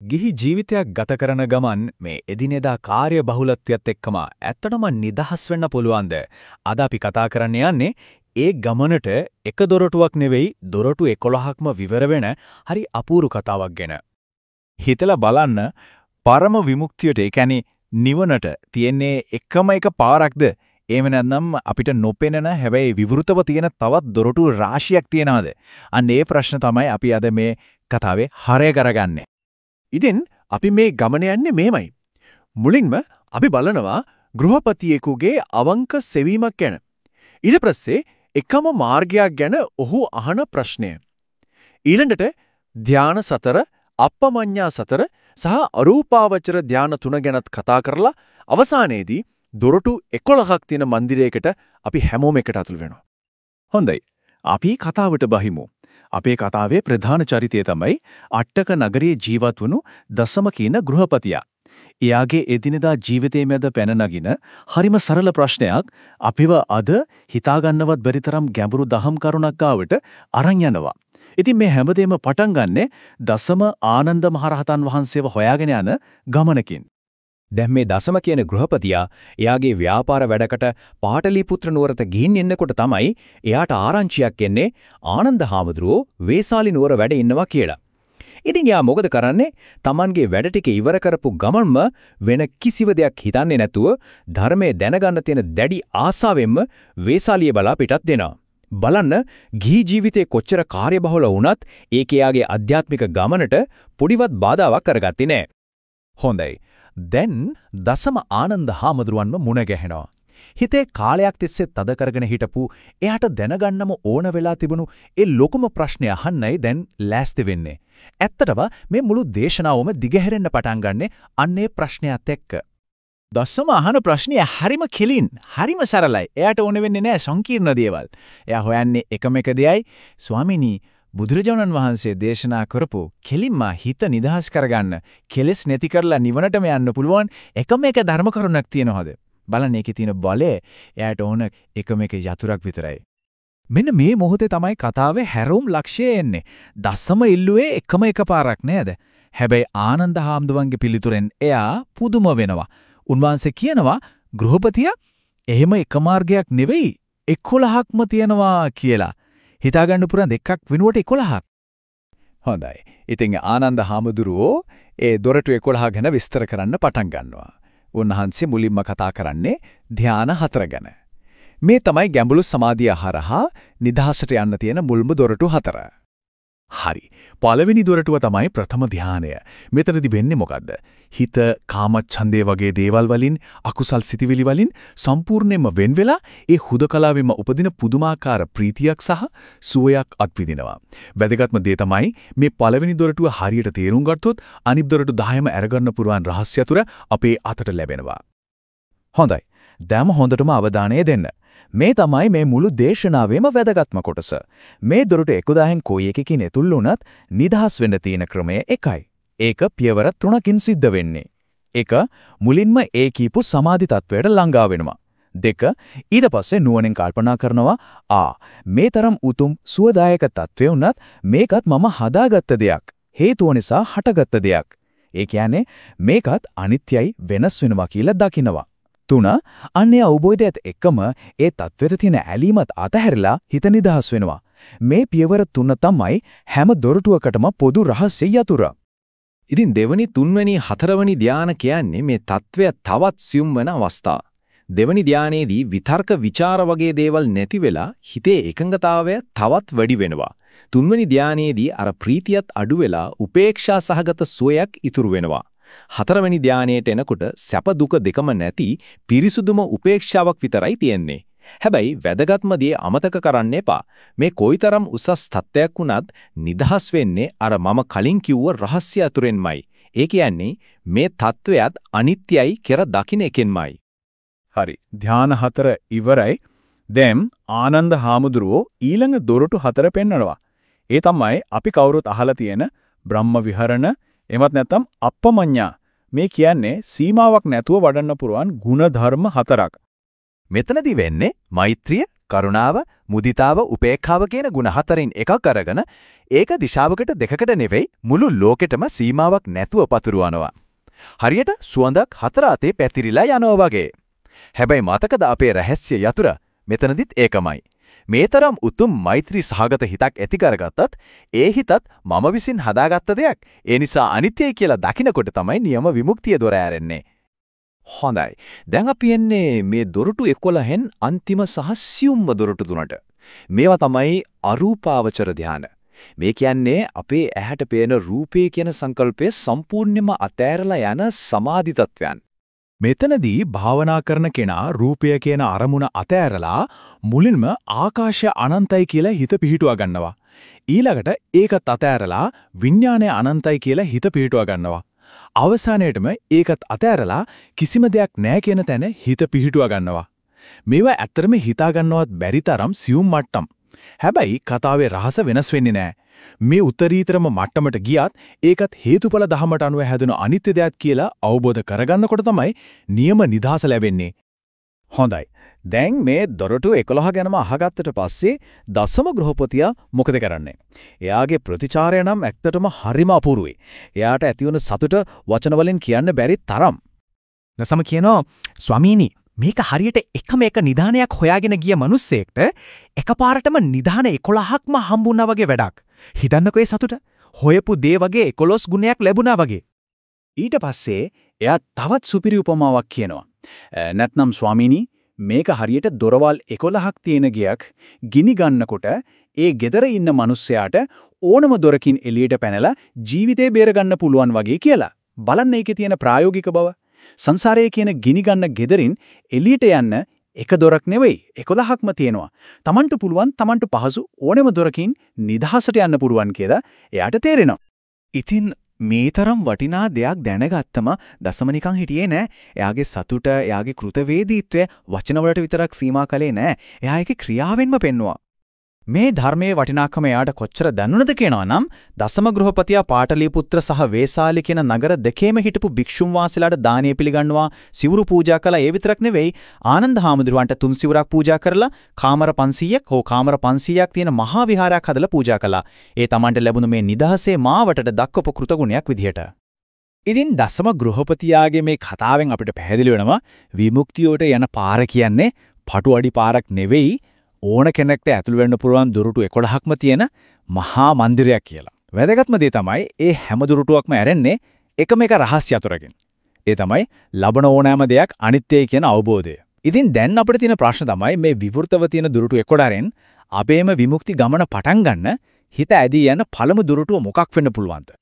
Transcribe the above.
ගිහි ජීවිතයක් ගත කරන ගමන් මේ එදිනෙදා කාර්ය බහුලත්වයත් එක්කම ඇත්තටම නිදහස් වෙන්න පුළුවන්ද? අද අපි කතා කරන්න යන්නේ ඒ ගමනට එක දොරටුවක් නෙවෙයි දොරටු 11ක්ම විවර වෙන හරි අපූරු කතාවක් ගැන. හිතලා බලන්න පරම විමුක්තියට ඒ කියන්නේ නිවනට තියෙන්නේ එකම එක පාරක්ද? එහෙම නැත්නම් අපිට නොපෙනෙන හැබැයි විවෘතව තියෙන තවත් දොරටු රාශියක් තියනවාද? අන්න ඒ ප්‍රශ්න තමයි අපි අද මේ කතාවේ හරය කරගන්නේ. ඉතින් අපි මේ ගමන යන්නේ මෙහෙමයි. මුලින්ම අපි බලනවා ගෘහපතියෙකුගේ අවංක සෙවීමක් ගැන. ඊට පස්සේ එකම මාර්ගයක් ගැන ඔහු අහන ප්‍රශ්නය. ඊළඟට ධාන සතර, අප්පමඤ්ඤා සතර සහ අරූපාවචර ධාන තුන ගැනත් කතා කරලා අවසානයේදී දොරටු 11ක් තියෙන මන්දිරයකට අපි හැමෝම එකට අතුල් වෙනවා. හොඳයි. අපි කතාවට බහිමු. අපේ කතාවේ ප්‍රධාන චරිතය තමයි අට්ටක නගරයේ ජීවත් වුණු දසම කියන ගෘහපතියා. එයාගේ එදිනෙදා ජීවිතයේ මැද පැන නගින හරිම සරල ප්‍රශ්නයක් අපිව අද හිතාගන්නවත් බැරි තරම් ගැඹුරු දහම් කරුණක් ගාවට අරන් යනවා. ඉතින් මේ හැමදේම පටන් ගන්නෙ දසම ආනන්ද මහරහතන් වහන්සේව හොයාගෙන යන ගමනකින්. දැන් මේ දසම කියන ගෘහපතියා එයාගේ ව්‍යාපාර වැඩකට පාටලිපුත්‍ර නුවරට ගිහින් එන්නකොට තමයි එයාට ආරංචියක් එන්නේ ආනන්ද හාමුදුරුවෝ වේසාලි නුවර වැඩ ඉන්නවා කියලා. ඉතින් යා මොකද කරන්නේ? Tamanගේ වැඩ ටික ඉවර කරපු ගමන්ම වෙන කිසිව දෙයක් හිතන්නේ නැතුව ධර්මයේ දැනගන්න තියෙන දැඩි ආසාවෙන්ම වේසාලිය බලා පිටත් දෙනවා. බලන්න ගිහි ජීවිතේ කොච්චර කාර්යබහුල වුණත් ඒක එයාගේ අධ්‍යාත්මික ගමනට පොඩිවත් බාධාවක් කරගත්තේ නැහැ. හොඳයි. දැන් දසම ආනන්ද හාමුදුරුවන්ව මුණ ගැහෙනවා. හිතේ කාලයක් තිස්සේ තද කරගෙන හිටපු එයාට දැනගන්නම ඕන වෙලා තිබුණු ඒ ලොකුම ප්‍රශ්නය අහන්නයි දැන් ලෑස්ති වෙන්නේ. ඇත්තටම මේ මුළු දේශනාවම දිගහැරෙන්න පටන් ගන්නෙ අන්නේ ප්‍රශ්නයත් එක්ක. දස්සම අහන ප්‍රශ්නය හරිම කෙලින් හරිම සරලයි. එයාට ඕන වෙන්නේ නැහැ සංකීර්ණ දේවල්. එයා හොයන්නේ එකම එක දෙයයි ස්වාමිනී බුදුරජාණන් වහන්සේ දේශනා කරපු කෙලින්ම හිත නිදහස් කරගන්න කෙලෙස් නැති කරලා නිවනටම යන්න පුළුවන් එකම එක ධර්ම කරුණක් තියෙනවද? බලන්න ඒකේ තියෙන බලය එයාට ඕන එකම එක යතුරක් විතරයි. මෙන්න මේ මොහොතේ තමයි කතාවේ හැරවුම් ලක්ෂ්‍යය එන්නේ. දසම ඉල්ලුවේ එකම එක පාරක් නේද? හැබැයි ආනන්ද හාමුදුරන්ගේ පිළිතුරෙන් එයා පුදුම වෙනවා. උන්වහන්සේ කියනවා ගෘහපතියා එහෙම එක මාර්ගයක් නෙවෙයි 11ක්ම තියනවා කියලා. හිතාගන්න පුරන් දෙකක් වෙනුවට 11ක්. හොඳයි. ඉතින් ආනන්ද හාමුදුරුවෝ ඒ දොරටු 11 ගැන විස්තර කරන්න පටන් ගන්නවා. උන්වහන්සේ මුලින්ම කතා කරන්නේ ධානා හතර ගැන. මේ තමයි ගැඹුරු සමාධිය හරහා නිදහසට යන්න තියෙන මුල්ම දොරටු හතර. හරි. පළවෙනි දොරටුව තමයි ප්‍රථම ධානය. මෙතනදි වෙන්නේ මොකද්ද? හිත කාමච්ඡන්දේ වගේ දේවල් වලින් අකුසල් සිතිවිලි වලින් සම්පූර්ණයෙන්ම වෙන් වෙලා ඒ හුදකලාවෙම උපදින පුදුමාකාර ප්‍රීතියක් සහ සුවයක් අත්විඳිනවා. වැදගත්ම දේ තමයි මේ පළවෙනි දොරටුව හරියට තේරුම් ගත්තොත් අනිත් දොරටු 10ම අරගන්න පුරුවන් රහස්‍ය තුර අපේ අතට ලැබෙනවා. හොඳයි. දැන් හොඳටම අවධානය දෙන්න. මේ තමයි මේ මුළු දේශනාවෙම වැදගත්ම කොටස. මේ දොරට 1000න් කොයි එකකින් ඇතුල් වුණත් නිදහස් වෙන්න තියෙන ක්‍රමය එකයි. ඒක පියවර තුනකින් සිද්ධ වෙන්නේ. එක මුලින්ම ඒ කීපු සමාධි තත්වයට ළඟා වෙනවා. දෙක ඊට පස්සේ නුවණින් කල්පනා කරනවා ආ මේ තරම් උතුම් සුවදායක තත්වය වුණත් මේකත් මම හදාගත්ත දෙයක් හේතුව නිසා හටගත්ත දෙයක් ඒ කියන්නේ මේකත් අනිත්‍යයි වෙනස් වෙනවා කියලා දකිනවා තුන අන්නේ අවබෝධයත් එක්කම ඒ தത്വෙට තියෙන ඇලීමත් අතහැරලා හිත නිදහස් වෙනවා. මේ පියවර තුන තමයි හැම දොරටුවකටම පොදු රහස්‍ය යතුරු. ඉතින් දෙවනි තුන්වැනි හතරවැනි ධාන කියන්නේ මේ తත්වය තවත් සියුම් වෙන අවස්ථා. දෙවනි ධානයේදී විතර්ක ਵਿਚාර වගේ දේවල් නැති වෙලා හිතේ එකඟතාවය තවත් වැඩි වෙනවා. තුන්වැනි ධානයේදී අර ප්‍රීතියත් අඩු වෙලා උපේක්ෂා සහගත සෝයක් ඉතුරු වෙනවා. හතරවෙනි ධානයට එනකොට සැප දුක දෙකම නැති පිරිසුදුම උපේක්ෂාවක් විතරයි තියෙන්නේ. හැබැයි වැදගත්ම දේ අමතක කරන්න එපා. මේ කොයිතරම් උසස් තත්ත්වයක් වුණත් නිදහස් වෙන්නේ අර මම කලින් කිව්ව රහස්‍ය අතුරෙන්මයි. ඒ කියන්නේ මේ தත්වයක් අනිත්‍යයි කියලා දකින්න එකෙන්මයි. හරි. ධාන හතර ඉවරයි. දැන් ආනන්ද හාමුදුරුවෝ ඊළඟ දොරටු හතර පෙන්වනවා. ඒ තමයි අපි කවුරුත් අහලා තියෙන බ්‍රහ්ම විහරණ එමත් නැත්නම් අප්පමඤ්ඤා මේ කියන්නේ සීමාවක් නැතුව වඩන්න පුරුවන් ಗುಣ ධර්ම හතරක්. මෙතනදී වෙන්නේ මෛත්‍රිය, කරුණාව, මුදිතාව, උපේක්ඛාව කියන ಗುಣ හතරෙන් එකක් අරගෙන ඒක දිශාවකට දෙකකට නෙවෙයි මුළු ලෝකෙටම සීමාවක් නැතුව පතුරවනවා. හරියට සුවඳක් හතර අතේ පැතිරිලා යනවා වගේ. හැබැයි මතකද අපේ රහස්‍ය යතුරු මෙතනදිත් ඒකමයි. මේතරම් උතුම් මෛත්‍රී සහගත හිතක් ඇති කරගත්තත් ඒ හිතත් මම විසින් හදාගත්ත දෙයක්. ඒ නිසා අනිත්‍යයි කියලා දකිනකොට තමයි නියම විමුක්තිය දොර ඇරෙන්නේ. හොඳයි. දැන් අපි එන්නේ මේ දොරටු 11න් අන්තිම සහ සියුම්ම දොරටු තුනට. මේවා තමයි අරූපාවචර ධාන. මේ කියන්නේ අපේ ඇහැට පේන රූපේ කියන සංකල්පය සම්පූර්ණයෙන්ම අතෑරලා යන සමාධි තත්වයන්. මෙතනදී භාවනා කරන කෙනා රූපය කියන අරමුණ අතෑරලා මුලින්ම ආකාශය අනන්තයි කියලා හිත පිහිටුවා ගන්නවා. ඊළඟට ඒකත් අතෑරලා විඥානය අනන්තයි කියලා හිත පිහිටුවා ගන්නවා. අවසානයේටම ඒකත් අතෑරලා කිසිම දෙයක් නැහැ කියන තැන හිත පිහිටුවා ගන්නවා. මේවා ඇත්තටම හිතා ගන්නවත් බැරි තරම් සියුම් මට්ටම්. හැබැයි කතාවේ රහස වෙනස් වෙන්නේ නැහැ. මේ උත්තරීතරම මට්ටමට ගියත් ඒකත් හේතුඵල ධහමට අනුව හැදුණු අනිත්‍ය දෙයක් කියලා අවබෝධ කරගන්නකොට තමයි නියම නිදහස ලැබෙන්නේ. හොඳයි. දැන් මේ දොරටු 11 ගැනම අහගත්තට පස්සේ දසම ගෘහපතියා මොකද කරන්නේ? එයාගේ ප්‍රතිචාරය නම් ඇත්තටම හරිම අපූර්වයි. එයාට ඇතිවන සතුට වචන වලින් කියන්න බැරි තරම්. දසම කියනවා ස්වාමීනි මේක හරියට එකම එක නිධානයක් හොයාගෙන ගිය මිනිස්සෙක්ට එකපාරටම නිධාන 11ක්ම හම්බුණා වගේ වැඩක්. හිතන්නකෝ ඒ සතුට. හොයපු දේ වගේ 11 ගුණයක් ලැබුණා වගේ. ඊට පස්සේ එයා තවත් සුපිරි උපමාවක් කියනවා. නැත්නම් ස්වාමීනි මේක හරියට දොරවල් 11ක් තියෙන ගියක් ගිනි ගන්නකොට ඒ gedara ඉන්න මිනිස්සයාට ඕනම දොරකින් එළියට පැනලා ජීවිතේ බේරගන්න පුළුවන් වගේ කියලා. බලන්න ඒකේ තියෙන ප්‍රායෝගික බව. සංසාරයේ කියන ගිනි ගන්න gederin එළියට යන්න එක දොරක් නෙවෙයි 11ක්ම තියෙනවා. Tamanට පුළුවන් Tamanට පහසු ඕනෙම දොරකින් නිදහසට යන්න පුළුවන් කියලා එයාට තේරෙනවා. ඉතින් මේ තරම් වටිනා දෙයක් දැනගත්තම දසම නිකන් හිටියේ නෑ. එයාගේ සතුට, එයාගේ කෘතවේදීත්වය වචන වලට විතරක් සීමා කළේ නෑ. එයා ඒකේ ක්‍රියාවෙන්ම පෙන්නවා. මේ ධර්මයේ වටිනාකම එයාට කොච්චර දැනුණද කියනවා නම් දසම ගෘහපතියා පාටලිපුත්‍ර සහ වේසාලි කියන නගර දෙකේම හිටපු භික්ෂුන් වහන්සේලාට දානීය පිළිගන්නවා සිවුරු පූජා කළා. ඒ විතරක් නෙවෙයි ආනන්ද හාමුදුරුවන්ට තුන් සිවුරක් පූජා කරලා කාමර 500ක් හෝ කාමර 500ක් තියෙන මහා විහාරයක් හදලා පූජා කළා. ඒ Tamanට ලැබුණු මේ නිදහසේ මාවටට දක්වපු කෘතගුණයක් විදිහට. ඉතින් දසම ගෘහපතියාගේ මේ කතාවෙන් අපිට පැහැදිලි වෙනවා විමුක්තියට යන පාර කියන්නේ පටු අඩි පාරක් නෙවෙයි ඕන කෙනෙක්ට ඇතුල් වෙන්න පුළුවන් දුරුටු 11ක්ම තියෙන මහා මන්දිරයක් කියලා. වැදගත්ම දේ තමයි ඒ හැම දුරුටුවක්ම ඇරෙන්නේ එකම එක රහස්‍ය අතුරකින්. ඒ තමයි ලබන ඕනෑම දෙයක් අනිත්‍යයි කියන අවබෝධය. ඉතින් දැන් අපිට තියෙන ප්‍රශ්න තමයි මේ විවෘතව තියෙන දුරුටු 11න් අපේම විමුක්ති ගමන පටන් ගන්න හිත ඇදී යන පළමු දුරුටුව මොකක් වෙන්න පුළුවන්ද?